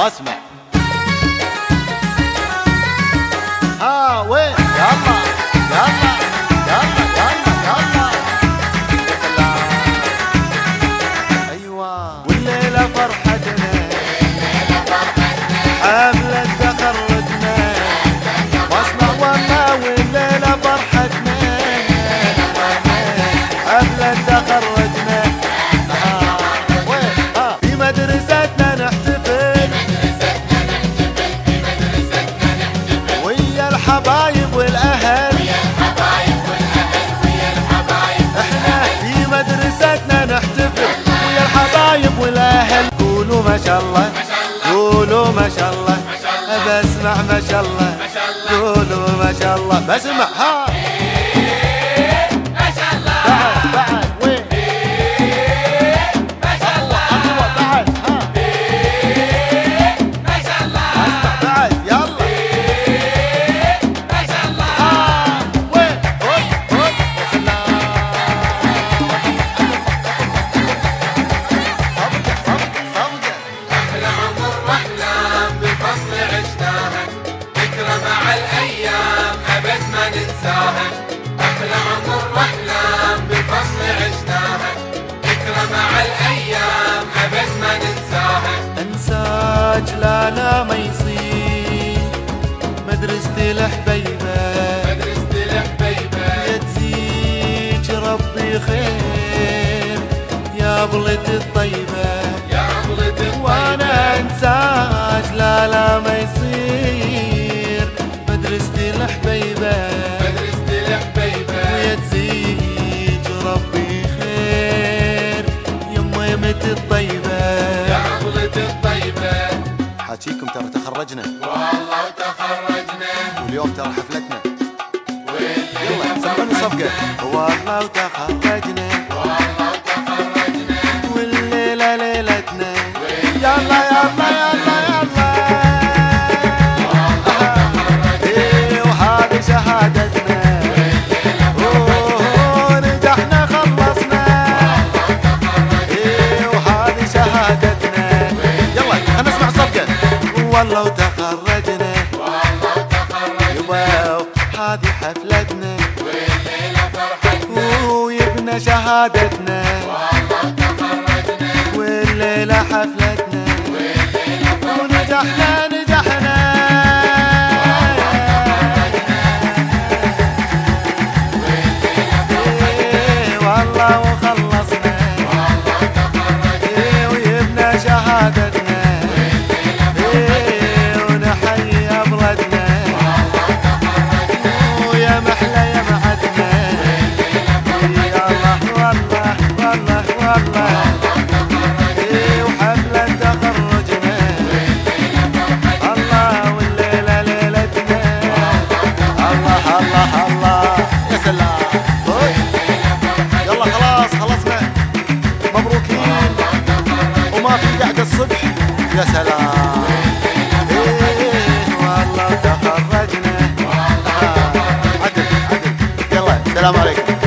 Must man. الله قولوا ما شاء الله بسمع ما شاء الله قولوا ما شاء الله بسمع. ها. لا ما يصير مدرستي الحبيبة. مدرسة الحبيبة. يا تزيج ربي خير. يا بلد الطيبة. يا عمرة وأنا الطيبة انساك لا لا ما يصير. مدرستي الحبيبة. مدرسة الحبيبة. ويا تزيج ربي خير. يما يمت الطيبة. حاجيكم ترى تخرجنا. والله وتخرجنا واليوم ترى حفلتنا. يلا سمعوني صفقة. والله وتخرجنا والله والله وتخرجنا والله وتخرجنا يبا هذه حفلتنا. والليلة فرحتنا ويبنى شهادتنا. والله تخرجنا والليلة حفلتنا. والليلة فرحتنا ونجحنا نجحنا. إيه والله وخلصنا. والله تخرجنا ويبنى شهادتنا. قعدة الصبح يا سلام إيه والله تخرجنا عدل عدل يلا سلام عليكم.